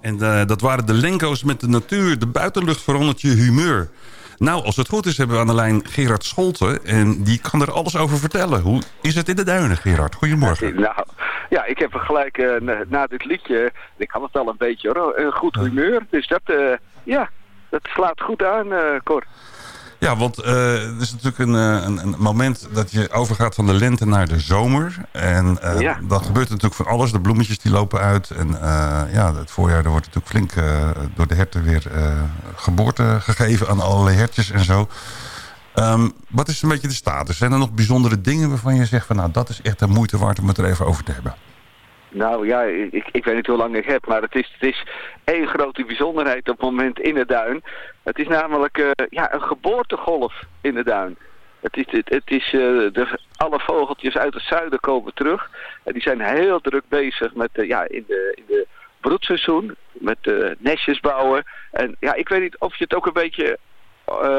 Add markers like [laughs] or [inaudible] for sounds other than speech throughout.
En dat waren de Lenko's met de natuur. De buitenlucht verandert je humeur. Nou, als het goed is, hebben we aan de lijn Gerard Scholten. En die kan er alles over vertellen. Hoe is het in de duinen, Gerard? Goedemorgen. Nou, ja, ik heb gelijk uh, na dit liedje... Ik kan het al een beetje, hoor, een goed humeur. Dus dat, uh, ja, dat slaat goed aan, Cor. Ja, want uh, het is natuurlijk een, een, een, moment dat je overgaat van de lente naar de zomer. En uh, ja. dat gebeurt natuurlijk van alles. De bloemetjes die lopen uit. En ja, het voorjaar er wordt natuurlijk flink door de herten weer geboorte gegeven aan allerlei hertjes en zo. Um, wat is een beetje de status? Zijn er nog bijzondere dingen waarvan je zegt van nou dat is echt de moeite waard om het er even over te hebben? Nou ja, ik, ik weet niet hoe lang ik heb, maar het is, het is één grote bijzonderheid op het moment in de duin. Het is namelijk uh, ja, een geboortegolf in de duin. Het is, het, is uh, de, alle vogeltjes uit het zuiden komen terug. En die zijn heel druk bezig met, uh, ja, in de, in de broedseizoen, met nestjes bouwen. En ja, ik weet niet of je het ook een beetje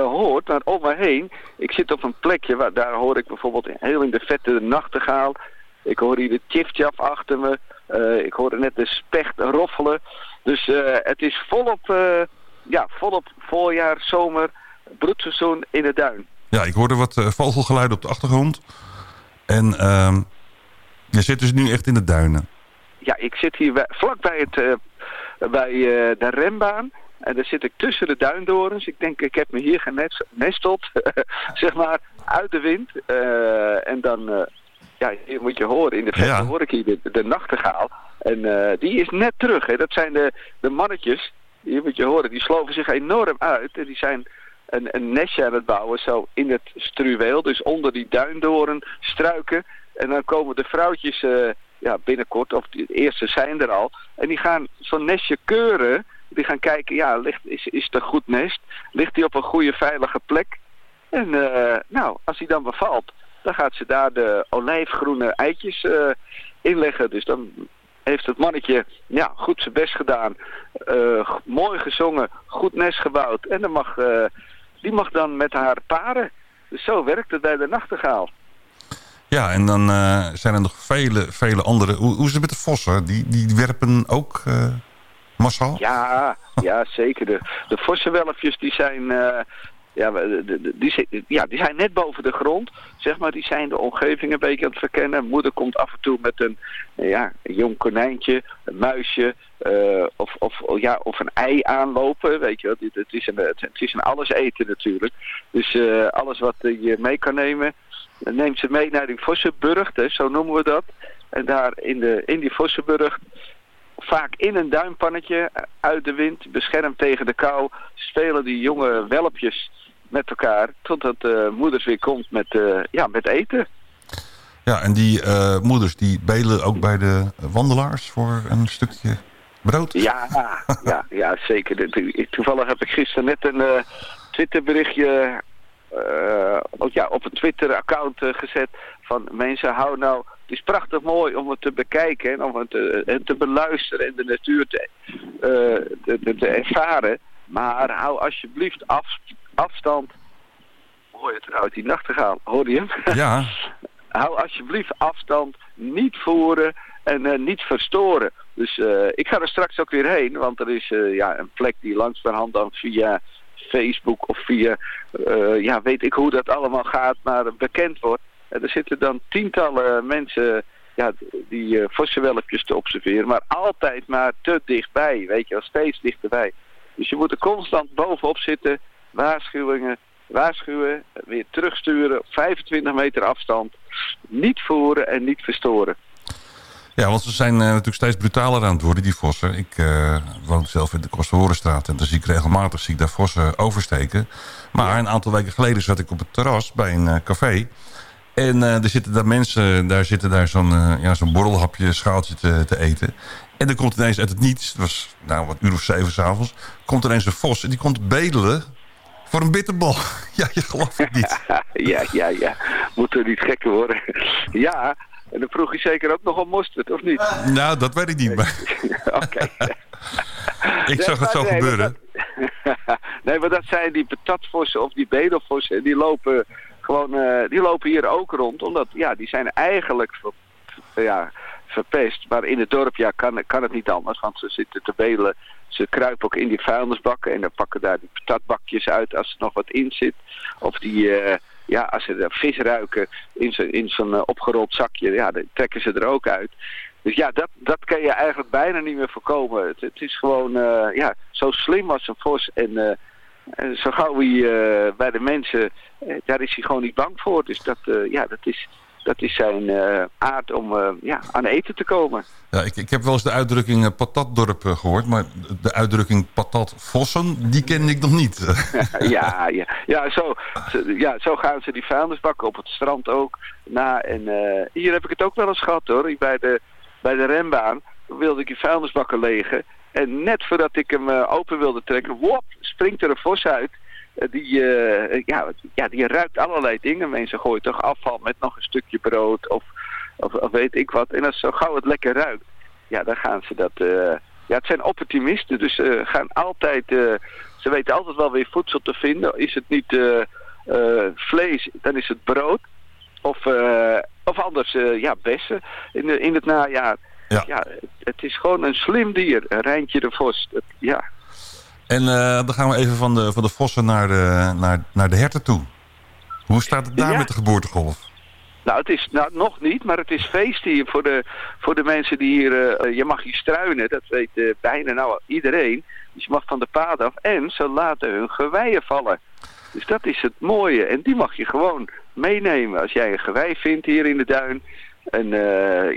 hoort, maar om me heen, ik zit op een plekje, waar, daar hoor ik bijvoorbeeld heel in de vette nachtegaal ik hoor hier de tjiftjaf achter me. Uh, ik hoorde net de specht roffelen. Dus uh, het is volop, uh, ja, volop voorjaar, zomer, broedseizoen in de duin. Ja, ik hoorde wat vogelgeluiden op de achtergrond. En ehm, je zit dus nu echt in de duinen. Ja, ik zit hier vlakbij het, bij de rembaan. En daar zit ik tussen de duindorens. Ik denk, ik heb me hier genesteld, [laughs] zeg maar, uit de wind. en dan ja, hier moet je horen. In de verte hoor ik hier de, de nachtegaal. En uh, die is net terug. Hè. Dat zijn de, de mannetjes. Hier moet je horen. Die sloven zich enorm uit. En die zijn een, een nestje aan het bouwen. Zo in het struweel. Dus onder die duindoren struiken. En dan komen de vrouwtjes uh, ja, binnenkort. Of de eerste zijn er al. En die gaan zo'n nestje keuren. Die gaan kijken. Ja, ligt, is, is het een goed nest? Ligt die op een goede veilige plek? En uh, nou, als hij dan bevalt dan gaat ze daar de olijfgroene eitjes uh, inleggen. Dus dan heeft het mannetje ja, goed zijn best gedaan. Uh, mooi gezongen, goed nest gebouwd. En dan mag, uh, die mag dan met haar paren. Dus zo werkt het bij de nachtegaal. Ja, en dan zijn er nog vele, vele andere. Hoe, hoe is het met de vossen? Die, die werpen ook massaal? Ja, ja zeker. De, de vossenwelfjes die zijn ja, die, ja, die zijn net boven de grond, zeg maar. Die zijn de omgeving een beetje aan het verkennen. Moeder komt af en toe met een, ja, jong konijntje, een muisje uh, of, of, ja, of een ei aanlopen. Weet je wel. Het, is een, het is een alles eten natuurlijk. Dus uh, alles wat je mee kan nemen, neemt ze mee naar die Vossenburg, zo noemen we dat. En daar in, de, in die Vossenburg vaak in een duimpannetje uit de wind, beschermd tegen de kou, spelen die jonge welpjes met elkaar totdat de moeders weer komt met, uh, ja, met eten. Ja, en die uh, moeders die belen ook bij de wandelaars voor een stukje brood? Ja, ja, ja zeker. Toevallig heb ik gisteren net een uh, Twitterberichtje uh, ja, op een Twitter-account gezet van mensen, hou nou... Het is prachtig mooi om het te bekijken en om het te, te beluisteren en de natuur te, te, te ervaren. Maar hou alsjeblieft af, afstand. Hoor je het eruit, die nachtegaal? Hoor je hem? [laughs] Ja. hou alsjeblieft afstand, niet voeren en uh, niet verstoren. Dus uh, ik ga er straks ook weer heen, want er is uh, ja, een plek die langs de hand dan via Facebook of via, ja, weet ik hoe dat allemaal gaat, maar bekend wordt. En er zitten dan tientallen mensen ja, die vossenwelpjes te observeren, maar altijd maar te dichtbij, weet je wel, steeds dichterbij. Dus je moet er constant bovenop zitten, waarschuwingen, waarschuwen, weer terugsturen, 25 meter afstand, niet voeren en niet verstoren. Ja, want ze zijn uh, natuurlijk steeds brutaler aan het worden, die vossen. Ik uh, woon zelf in de Kosterhorenstraat en dan zie ik regelmatig zie ik daar vossen oversteken. Maar een aantal weken geleden zat ik op het terras bij een uh, café. En er zitten daar mensen, daar zitten daar zo'n ja, zo'n borrelhapje schaaltje te, te eten. En er komt ineens uit het niets, het was nou wat uur of zeven s'avonds... komt er ineens een vos en die komt bedelen voor een bitterbal. [laughs] Ja, je gelooft het niet. [laughs] ja, ja, ja. Moet er niet gekker worden. [laughs] ja, en dan vroeg je zeker ook nog om mosterd, of niet? Nou, dat weet ik niet. Oké. ik zag het zo gebeuren. nee, maar dat zijn die patatvossen of die bedelvossen. Die lopen gewoon, uh, die lopen hier ook rond. Omdat, ja, die zijn eigenlijk ja, Maar in het dorp ja, kan, kan het niet anders, want ze zitten te belen. Ze kruipen ook in die vuilnisbakken en dan pakken daar die patatbakjes uit als er nog wat in zit. Of die, ja, als ze de vis ruiken in zo'n zo'n opgerold zakje, ja, dan trekken ze er ook uit. Dus ja, dat, dat kan je eigenlijk bijna niet meer voorkomen. Het, is gewoon, ja, zo slim was een vos en zo gauw hij bij de mensen, daar is hij gewoon niet bang voor. Dus dat, ja, dat, is, dat is zijn aard om ja, aan eten te komen. Ja, ik, ik heb wel eens de uitdrukking patatdorp gehoord, maar de uitdrukking patatvossen, die ken ik nog niet. [laughs] [laughs] ja, ja, ja, zo, ja, zo gaan ze die vuilnisbakken op het strand ook na. En hier heb ik het ook wel eens gehad hoor, bij de, bij de rembaan wilde ik die vuilnisbakken legen. En net voordat ik hem uh, open wilde trekken, wop, springt er een vos uit. Uh, die, uh, ja, ja, die ruikt allerlei dingen. Mensen gooien toch afval met nog een stukje brood of, of, of weet ik wat. En als zo gauw het lekker ruikt, ja, dan gaan ze dat... ja, het zijn opportunisten, dus ze gaan altijd... ze weten altijd wel weer voedsel te vinden. Is het niet vlees, dan is het brood. Of, of anders, ja, bessen in, in het najaar. Ja. ja, het is gewoon een slim dier, een Rijntje de Vos. ja. En uh, dan gaan we even van de, van de vossen naar de, naar, naar de herten toe. Hoe staat het daar met de geboortegolf? Nou, het is nou, nog niet, maar het is feest hier voor de, voor de mensen die hier... Uh, je mag hier struinen, dat weet uh, bijna nou iedereen. Dus je mag van de paad af en ze laten hun geweien vallen. Dus dat is het mooie. En die mag je gewoon meenemen als jij een gewei vindt hier in de duin. En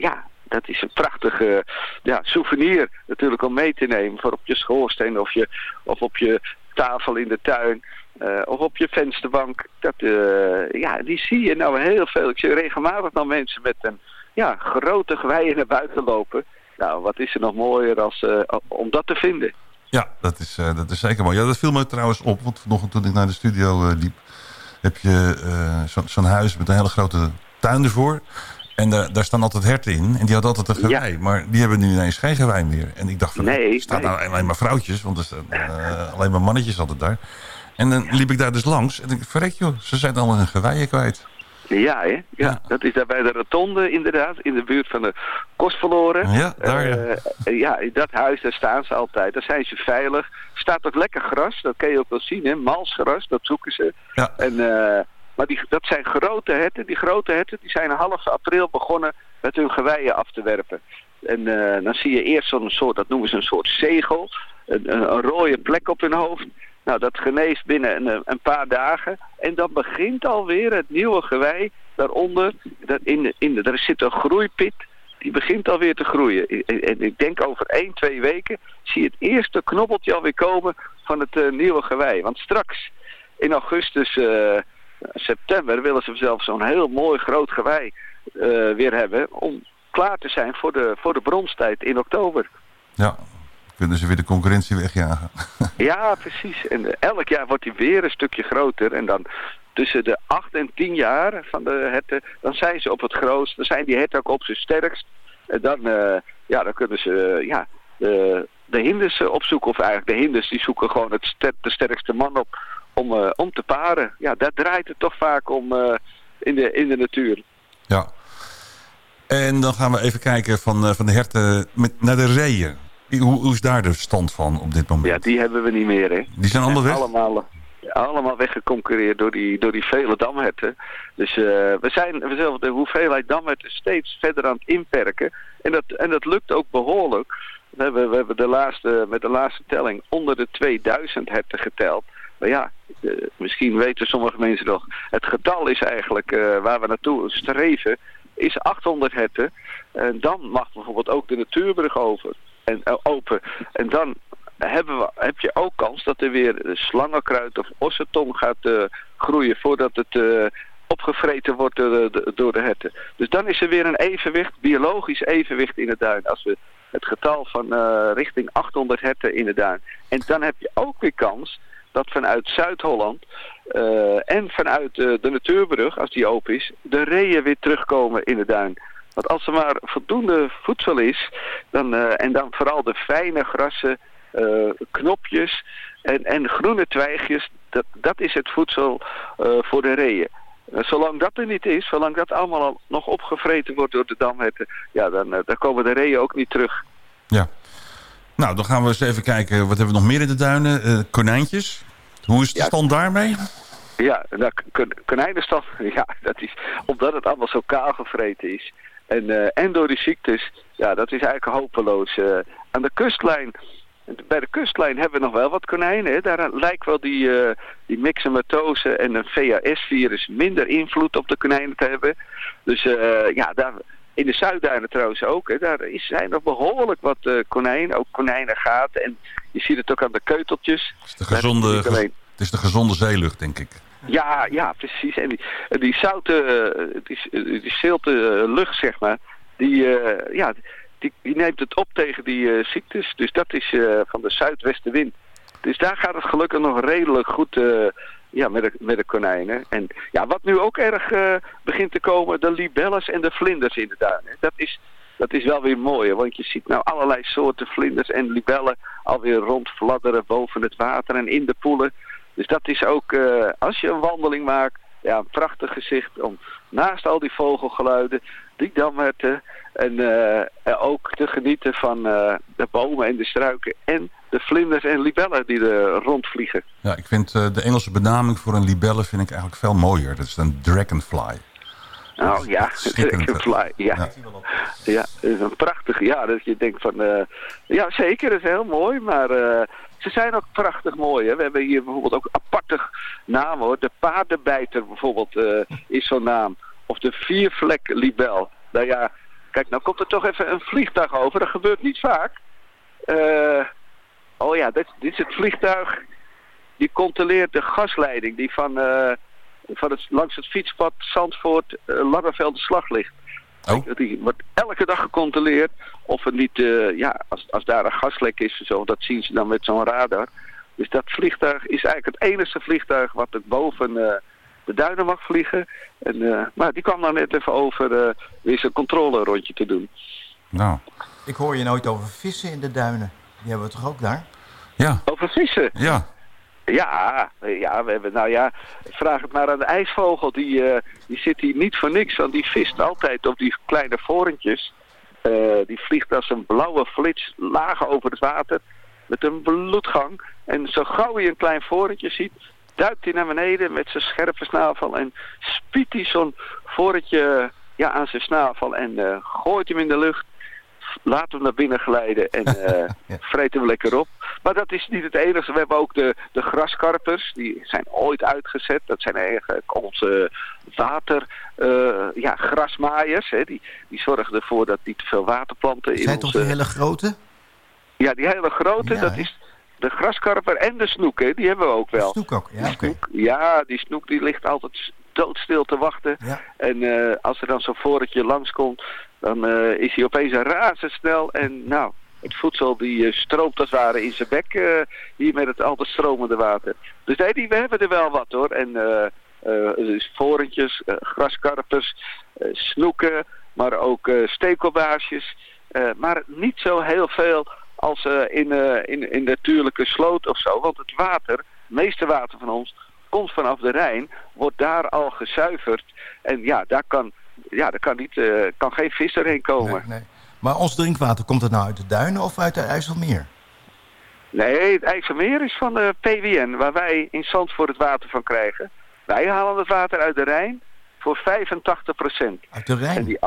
ja, dat is een prachtige ja, souvenir natuurlijk om mee te nemen voor op je schoorsteen of, je, of op je tafel in de tuin. Uh, of op je vensterbank. Dat, uh, ja, die zie je nou heel veel. Ik zie regelmatig dan mensen met een ja, grote geweien naar buiten lopen. Nou, wat is er nog mooier als, uh, om dat te vinden? Ja, dat is, dat is zeker mooi. Ja, dat viel me trouwens op. Want vanochtend toen ik naar de studio liep... heb je zo'n zo huis met een hele grote tuin ervoor. En daar, daar staan altijd herten in. En die had altijd een gewei. Maar die hebben nu ineens geen gewei meer. En ik dacht van, nee, staan nee. nou alleen maar vrouwtjes. Want er staan uh, alleen maar mannetjes altijd daar. En dan liep ik daar dus langs. En ik verrek joh, ze zijn allemaal hun geweien kwijt. Ja, hè? Ja, ja, dat is daar bij de rotonde inderdaad, in de buurt van de Kostverloren. Ja, daar ja. Uh, ja, in dat huis, daar staan ze altijd. Daar zijn ze veilig. Staat ook lekker gras, dat kun je ook wel zien, hè. Malsgras, dat zoeken ze. Ja. En... Uh, maar die, dat zijn grote herten. Die grote herten die zijn half april begonnen met hun geweien af te werpen. En uh, dan zie je eerst zo'n soort, dat noemen ze een soort zegel. Een, een, rode plek op hun hoofd. Nou, dat geneest binnen een, een paar dagen. En dan begint alweer het nieuwe gewei daaronder. Dat in de, in de, er zit een groeipit. Die begint alweer te groeien. En ik denk over 1, 2 weken zie je het eerste knobbeltje alweer komen van het uh, nieuwe gewei. Want straks in augustus... september willen ze zelf zo'n heel mooi groot gewei uh, weer hebben... om klaar te zijn voor de, voor de bronstijd in oktober. Ja, kunnen ze weer de concurrentie wegjagen. [laughs] ja, precies. En uh, elk jaar wordt die weer een stukje groter. En dan tussen de 8 en 10 jaar van de herten, dan zijn ze op het grootst. Dan zijn die herten ook op zijn sterkst. En dan, uh, ja, dan kunnen ze ja, de, de hinders opzoeken. Of eigenlijk de hinders die zoeken gewoon het ster de sterkste man op om, uh, om te paren. Ja, daar draait het toch vaak om uh, in, de, in de natuur. Ja. En dan gaan we even kijken van, uh, van de herten met, naar de reeën. Hoe, hoe is daar de stand van op dit moment? Ja, die hebben we niet meer. Hè. Die zijn allemaal weg? Allemaal, door die, door die vele damherten. Dus uh, we zijn we zijn de hoeveelheid damherten steeds verder aan het inperken. En dat, en dat lukt ook behoorlijk. We hebben, we hebben de laatste, met de laatste telling onder de 2000 herten geteld. Maar ja, uh, misschien weten sommige mensen nog, het getal is eigenlijk uh, waar we naartoe streven, is 800 herten. En dan mag bijvoorbeeld ook de natuurbrug over, en, uh, open. En dan hebben we, heb je ook kans dat er weer slangenkruid of ossetong gaat groeien voordat het opgevreten wordt door de, herten. Dus dan is er weer een evenwicht, biologisch evenwicht in de duin. Als we het getal van richting 800 herten in de duin. En dan heb je ook weer kans dat vanuit Zuid-Holland uh, en vanuit uh, de Natuurbrug, als die open is, de reeën weer terugkomen in de duin. Want als er maar voldoende voedsel is, dan, uh, en dan vooral de fijne grassen, knopjes en, en groene twijgjes, dat, dat is het voedsel voor de reeën. zolang dat er niet is, zolang dat allemaal al nog opgevreten wordt door de damherten, ja, dan, dan komen de reeën ook niet terug. Ja. Nou, dan gaan we eens even kijken. Wat hebben we nog meer in de duinen? konijntjes. Hoe is de stand daarmee? Ja, nou, konijnenstand, [laughs] ja, dat is omdat het allemaal zo kaal gevreten is. En, en door die ziektes, ja, dat is eigenlijk hopeloos. aan de kustlijn bij de kustlijn hebben we nog wel wat konijnen. Daar lijkt wel die, uh, die myxomatose en een VHS-virus minder invloed op de konijnen te hebben. Dus uh, ja, daar, in de Zuidduinen trouwens ook. Hè, daar is, zijn nog behoorlijk wat uh, konijnen, ook konijnengaten. En je ziet het ook aan de keuteltjes. Het is de gezonde, het is de gezonde zeelucht, denk ik. Ja, ja, precies. En die, die zoute, die, die zilte lucht, zeg maar, die, ja, die, die, neemt het op tegen die uh, ziektes. Dus dat is uh, van de zuidwestenwind. Dus daar gaat het gelukkig nog redelijk goed ja, met, de, konijnen. En ja, wat nu ook erg begint te komen, de libelles en de vlinders in de duinen. Dat is, dat is wel weer mooi, want je ziet nou allerlei soorten vlinders en libellen alweer rondfladderen boven het water en in de poelen. Dus dat is ook, als je een wandeling maakt, ja, een prachtig gezicht om naast al die vogelgeluiden, die damherten en uh, ook te genieten van de bomen en de struiken en de vlinders en libellen die er rondvliegen. Ja, ik vind uh, de Engelse benaming voor een libelle vind ik eigenlijk veel mooier. Dat is een dragonfly. Oh ja, dragonfly, ja. Dat is een prachtig, ja, dat je denkt van, ja zeker, dat is heel mooi, maar ze zijn ook prachtig mooi. Hè? We hebben hier bijvoorbeeld ook aparte namen hoor. De paardenbijter bijvoorbeeld is zo'n naam. Of de viervlek libel. Nou ja, kijk, nou komt er toch even een vliegtuig over. Dat gebeurt niet vaak. Oh ja, dit, dit, is het vliegtuig. Die controleert de gasleiding die van, uh, van het, langs het fietspad Zandvoort uh, Langerveld de slag ligt. Oh. Die wordt elke dag gecontroleerd of er niet, ja, als, als daar een gaslek is, zo, dat zien ze dan met zo'n radar. Dus dat vliegtuig is eigenlijk het enige vliegtuig wat er boven de duinen mag vliegen. En, uh, maar die kwam dan net even over uh, weer zijn controle rondje te doen. Nou. Ik hoor je nooit over vissen in de duinen. Die hebben we toch ook daar? Ja. Over vissen? Ja. Ja, ja, we hebben, nou ja, vraag het maar aan de ijsvogel. Die, uh, die zit hier niet voor niks, want die vist altijd op die kleine vorentjes. die vliegt als een blauwe flits laag over het water met een bloedgang. En zo gauw je een klein vorentje ziet, duikt hij naar beneden met zijn scherpe snavel en spiet hij zo'n voretje ja, aan zijn snavel en uh, gooit hem in de lucht. Laat hem naar binnen glijden en uh, [laughs] ja. vreet hem lekker op. Maar dat is niet het enige. We hebben ook de, de graskarpers. Die zijn ooit uitgezet. Dat zijn eigenlijk onze water, uh, ja, grasmaaiers. Hè. Die, die zorgen ervoor dat niet te veel waterplanten... Zijn in onze... toch die hele grote? Ja, die hele grote, ja, dat is de graskarper en de snoek, hè, die hebben we ook wel. De snoek ook, ja. Snoek, ja, die snoek die ligt altijd doodstil te wachten. Ja. En uh, als er dan zo'n voretje langskomt, dan uh, is hij opeens razendsnel. En nou, het voedsel die uh, stroomt als het ware in zijn bek hier met het altijd stromende water. Dus nee, die, we hebben er wel wat hoor. En dus vorentjes, graskarpers, snoeken, maar ook stekelbaasjes. maar niet zo heel veel als in, in, in natuurlijke sloot of zo. Want het water, het meeste water van ons, komt vanaf de Rijn, wordt daar al gezuiverd. En ja, daar kan, ja, daar kan, niet, uh, kan geen vis erheen komen. Nee, nee. Maar ons drinkwater, komt het nou uit de duinen of uit de IJsselmeer? Nee, het IJsselmeer is van de PWN, waar wij in Zandvoort het water van krijgen. Wij halen het water uit de Rijn voor 85 procent. Uit de Rijn? En die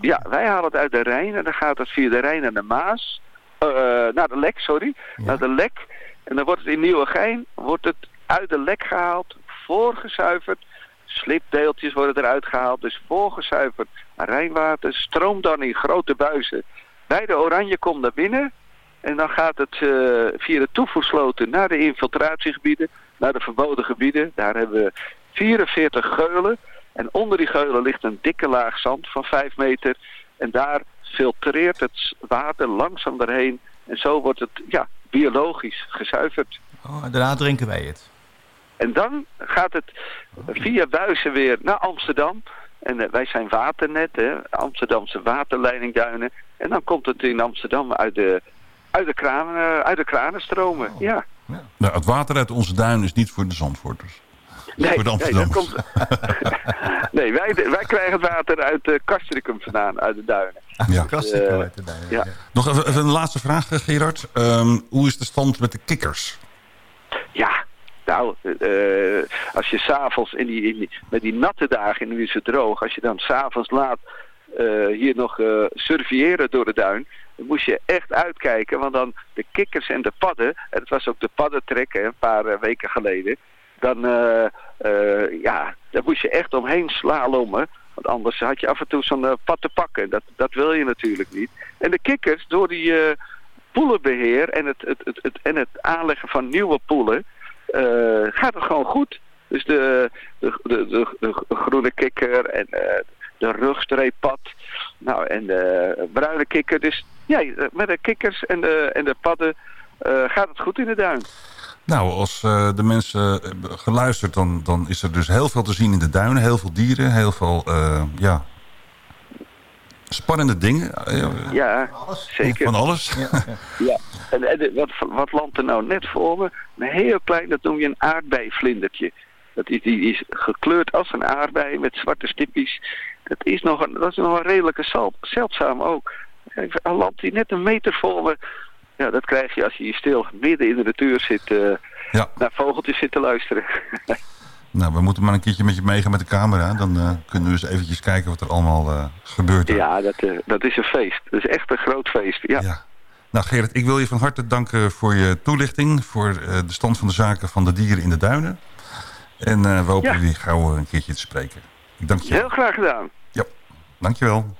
ja, wij halen het uit de Rijn en dan gaat het via de Rijn naar de Maas. Uh, naar de lek, sorry. Naar de lek. En dan wordt het in Nieuwegein wordt het uit de lek gehaald, voorgezuiverd. Slipdeeltjes worden eruit gehaald, dus voorgezuiverd. Rijnwater stroomt dan in grote buizen bij de oranje komt naar binnen. En dan gaat het uh, via de toevoersloten naar de infiltratiegebieden, naar de verboden gebieden. Daar hebben we 44 geulen. En onder die geulen ligt een dikke laag zand van 5 meter. En daar filtreert het water langzaam erheen. En zo wordt het ja, biologisch gezuiverd. Oh, en daarna drinken wij het. En dan gaat het via buizen weer naar Amsterdam. En uh, wij zijn waternet, hè, Amsterdamse waterleidingduinen. En dan komt het in Amsterdam uit de, uit de, kranen, uh, uit de kranen stromen. Oh. Ja. ja. Nou, het water uit onze duinen is niet voor de Zandvoorters. Nee, voor de nee, komt... [laughs] nee wij, wij krijgen het water uit uh, Castricum vandaan, uit de duinen. Ja. Kastico Eh, uit de duinen. ja. ja. Nog even, even een laatste vraag, eh, Gerard. Ehm, hoe is de stand met de kikkers? Ja, nou, eh, als je s'avonds in die, in die, met die natte dagen, en nu is het droog, als je dan s'avonds laat eh, hier nog eh surveilleren door de duin, dan moest je echt uitkijken, want dan de kikkers en de padden, en het was ook de paddentrek een paar weken geleden, dan, ja, daar moest je echt omheen slalommen. Want anders had je af en toe zo'n pad te pakken. Dat, dat wil je natuurlijk niet. En de kikkers, door die eh, poelenbeheer en het, het, het, en het aanleggen van nieuwe poelen, gaat het gewoon goed. Dus de, de, de, de, groene kikker en eh, de rugstreeppad. Nou, en de bruine kikker. Dus ja, met de kikkers en de, en de padden eh, gaat het goed in de duin. Nou, als eh, de mensen geluisterd, dan, dan is er dus heel veel te zien in de duinen. Heel veel dieren, heel veel, eh, ja, spannende dingen. Ja, Alles. zeker. Van alles. Ja, ja. En, en wat, wat landt er nou net voor me? Een heel klein, dat noem je een aardbeivlindertje. Dat is, die is gekleurd als een aardbei met zwarte stipjes. Dat is nog een, dat is nog een redelijke zal- zeldzaam ook. Een land die net een meter voor me. Ja, dat krijg je als je hier stil midden in de natuur zit. eh, Ja. naar vogeltjes zit te luisteren. [laughs] Nou, we moeten maar een keertje met je meegaan met de camera. Dan eh, kunnen we eens eventjes kijken wat er allemaal eh, gebeurt. ja, dat, eh, dat is een feest. Dat is echt een groot feest. Ja. Ja. Nou Gerrit, ik wil je van harte danken voor je toelichting. Voor de stand van de zaken van de dieren in de duinen. En we hopen Ja. jullie gauw een keertje te spreken. Ik dank je. Heel graag gedaan. Ja, dankjewel.